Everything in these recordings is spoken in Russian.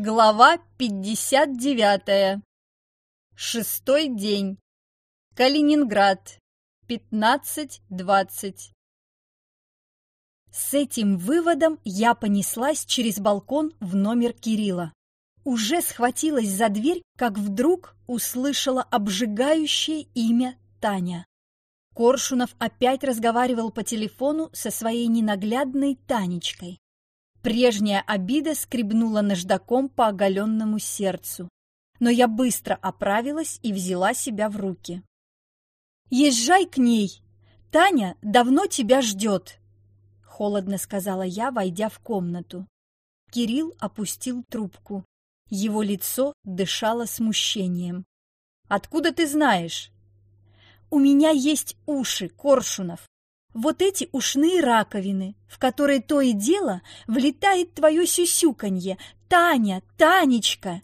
Глава 59. Шестой день. Калининград. 15.20. С этим выводом я понеслась через балкон в номер Кирилла. Уже схватилась за дверь, как вдруг услышала обжигающее имя Таня. Коршунов опять разговаривал по телефону со своей ненаглядной Танечкой. Прежняя обида скребнула наждаком по оголенному сердцу. Но я быстро оправилась и взяла себя в руки. «Езжай к ней! Таня давно тебя ждет!» Холодно сказала я, войдя в комнату. Кирилл опустил трубку. Его лицо дышало смущением. «Откуда ты знаешь?» «У меня есть уши, Коршунов вот эти ушные раковины, в которые то и дело влетает твое сюсюканье. Таня, Танечка!»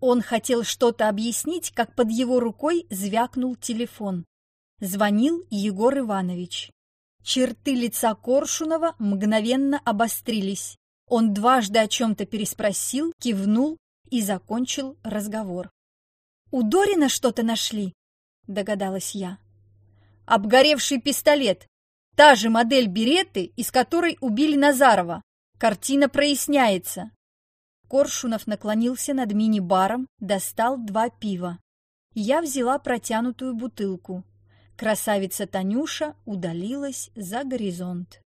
Он хотел что-то объяснить, как под его рукой звякнул телефон. Звонил Егор Иванович. Черты лица Коршунова мгновенно обострились. Он дважды о чем-то переспросил, кивнул и закончил разговор. «У Дорина что-то нашли?» – догадалась я обгоревший пистолет. Та же модель береты, из которой убили Назарова. Картина проясняется. Коршунов наклонился над мини-баром, достал два пива. Я взяла протянутую бутылку. Красавица Танюша удалилась за горизонт.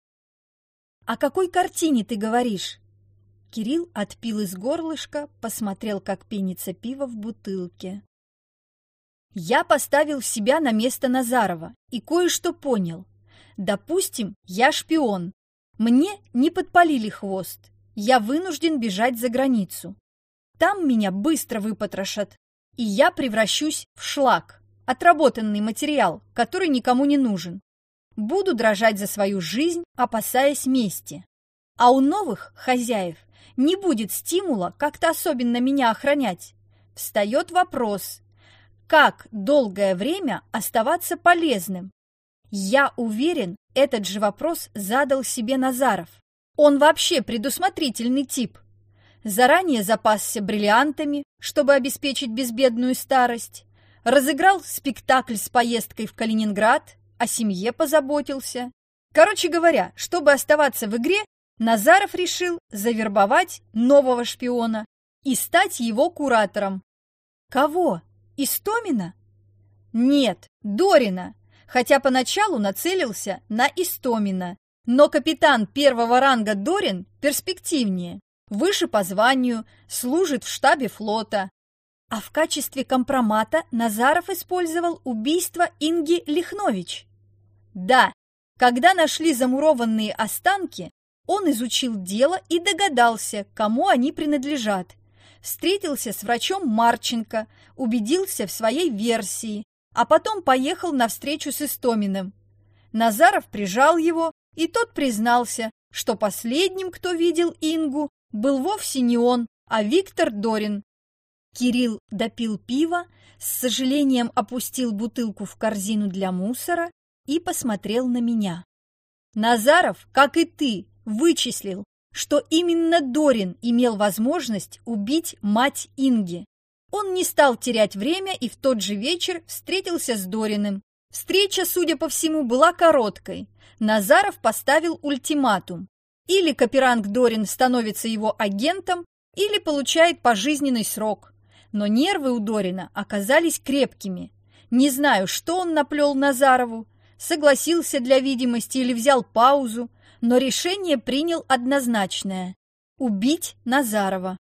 «О какой картине ты говоришь?» Кирилл отпил из горлышка, посмотрел, как пенится пиво в бутылке. Я поставил себя на место Назарова и кое-что понял. Допустим, я шпион. Мне не подпалили хвост. Я вынужден бежать за границу. Там меня быстро выпотрошат, и я превращусь в шлак, отработанный материал, который никому не нужен. Буду дрожать за свою жизнь, опасаясь мести. А у новых хозяев не будет стимула как-то особенно меня охранять. Встает вопрос, как долгое время оставаться полезным? Я уверен, этот же вопрос задал себе Назаров. Он вообще предусмотрительный тип. Заранее запасся бриллиантами, чтобы обеспечить безбедную старость. Разыграл спектакль с поездкой в Калининград, о семье позаботился. Короче говоря, чтобы оставаться в игре, Назаров решил завербовать нового шпиона и стать его куратором. Кого? Истомина? Нет, Дорина, хотя поначалу нацелился на Истомина. Но капитан первого ранга Дорин перспективнее, выше по званию, служит в штабе флота. А в качестве компромата Назаров использовал убийство Инги Лихнович. Да, когда нашли замурованные останки, он изучил дело и догадался, кому они принадлежат встретился с врачом Марченко, убедился в своей версии, а потом поехал на встречу с Истоминым. Назаров прижал его, и тот признался, что последним, кто видел Ингу, был вовсе не он, а Виктор Дорин. Кирилл допил пиво, с сожалением опустил бутылку в корзину для мусора и посмотрел на меня. Назаров, как и ты, вычислил, что именно Дорин имел возможность убить мать Инги. Он не стал терять время и в тот же вечер встретился с Дориным. Встреча, судя по всему, была короткой. Назаров поставил ультиматум. Или Каперанг Дорин становится его агентом, или получает пожизненный срок. Но нервы у Дорина оказались крепкими. Не знаю, что он наплел Назарову, согласился для видимости или взял паузу, но решение принял однозначное – убить Назарова.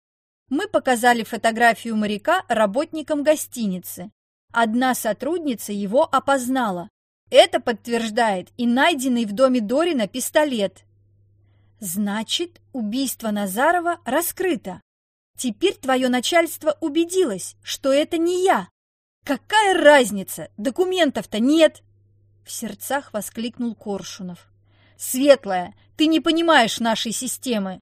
Мы показали фотографию моряка работникам гостиницы. Одна сотрудница его опознала. Это подтверждает и найденный в доме Дорина пистолет. Значит, убийство Назарова раскрыто. Теперь твое начальство убедилось, что это не я. Какая разница? Документов-то нет!» В сердцах воскликнул Коршунов. Светлая, ты не понимаешь нашей системы.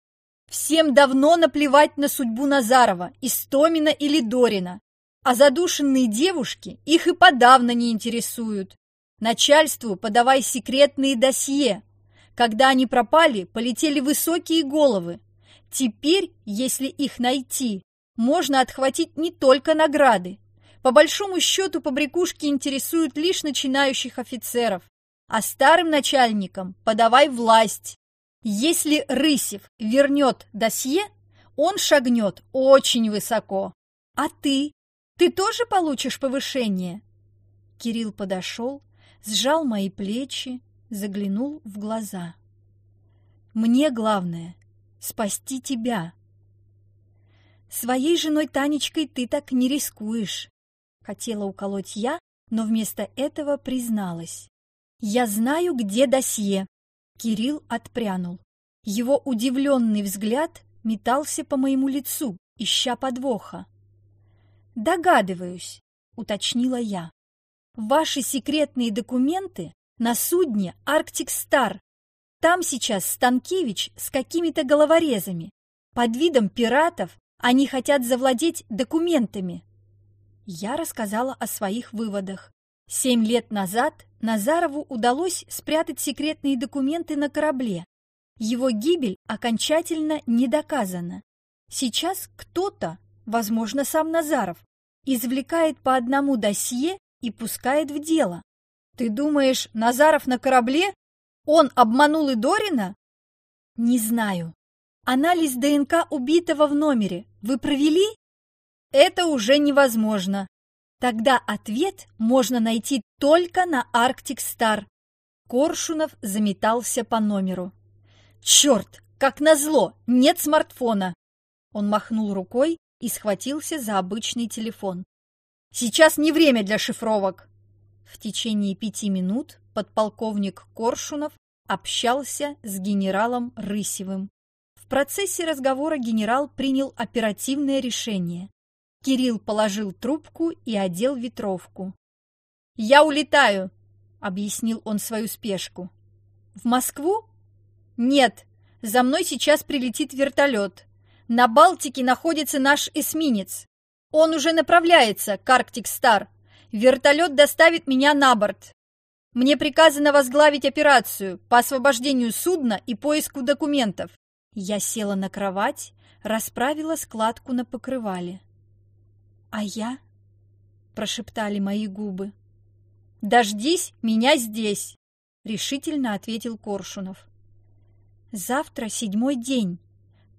Всем давно наплевать на судьбу Назарова, Истомина или Дорина. А задушенные девушки их и подавно не интересуют. Начальству подавай секретные досье. Когда они пропали, полетели высокие головы. Теперь, если их найти, можно отхватить не только награды. По большому счету побрякушки интересуют лишь начинающих офицеров, а старым начальникам подавай власть. Если Рысев вернет досье, он шагнет очень высоко. А ты? Ты тоже получишь повышение? Кирилл подошел, сжал мои плечи, заглянул в глаза. Мне главное — спасти тебя. Своей женой Танечкой ты так не рискуешь. Хотела уколоть я, но вместо этого призналась. Я знаю, где досье. Кирилл отпрянул. Его удивленный взгляд метался по моему лицу, ища подвоха. «Догадываюсь», — уточнила я. «Ваши секретные документы на судне «Арктик Стар». Там сейчас Станкевич с какими-то головорезами. Под видом пиратов они хотят завладеть документами. Я рассказала о своих выводах. Семь лет назад Назарову удалось спрятать секретные документы на корабле. Его гибель окончательно не доказана. Сейчас кто-то, возможно, сам Назаров, извлекает по одному досье и пускает в дело. Ты думаешь, Назаров на корабле? Он обманул и Дорина? Не знаю. Анализ ДНК убитого в номере вы провели? Это уже невозможно. Тогда ответ можно найти только на Арктик Стар. Коршунов заметался по номеру. Черт, как назло, нет смартфона. Он махнул рукой и схватился за обычный телефон. Сейчас не время для шифровок. В течение пяти минут подполковник Коршунов общался с генералом Рысевым. В процессе разговора генерал принял оперативное решение. Кирилл положил трубку и одел ветровку. «Я улетаю», — объяснил он свою спешку. «В Москву?» «Нет, за мной сейчас прилетит вертолет. На Балтике находится наш эсминец. Он уже направляется к Арктик Стар. Вертолет доставит меня на борт. Мне приказано возглавить операцию по освобождению судна и поиску документов. Я села на кровать, расправила складку на покрывале. «А я?» — прошептали мои губы. «Дождись меня здесь!» — решительно ответил Коршунов. «Завтра седьмой день.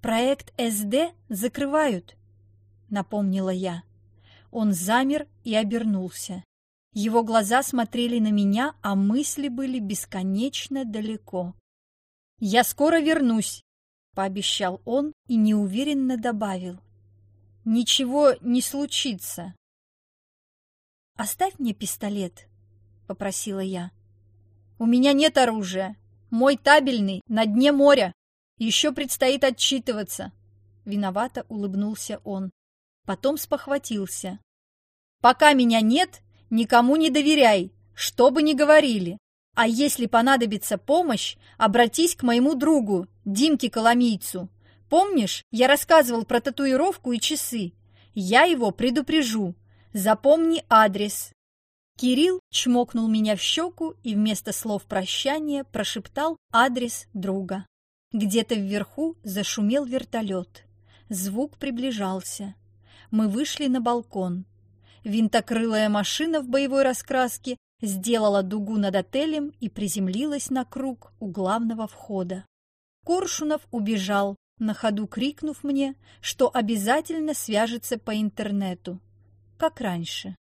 Проект СД закрывают», — напомнила я. Он замер и обернулся. Его глаза смотрели на меня, а мысли были бесконечно далеко. «Я скоро вернусь», пообещал он и неуверенно добавил. «Ничего не случится». «Оставь мне пистолет», — попросила я. «У меня нет оружия. Мой табельный на дне моря. Еще предстоит отчитываться». Виновато улыбнулся он. Потом спохватился. «Пока меня нет, никому не доверяй, что бы ни говорили. А если понадобится помощь, обратись к моему другу, Димке Коломийцу. Помнишь, я рассказывал про татуировку и часы? Я его предупрежу. Запомни адрес. Кирилл чмокнул меня в щеку и вместо слов прощания прошептал адрес друга. Где-то вверху зашумел вертолет. Звук приближался. Мы вышли на балкон. Винтокрылая машина в боевой раскраске сделала дугу над отелем и приземлилась на круг у главного входа. Коршунов убежал, на ходу крикнув мне, что обязательно свяжется по интернету, как раньше.